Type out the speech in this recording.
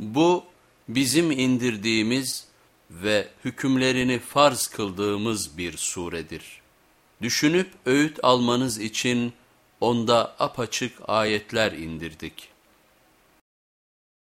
Bu bizim indirdiğimiz ve hükümlerini farz kıldığımız bir suredir. Düşünüp öğüt almanız için onda apaçık ayetler indirdik.''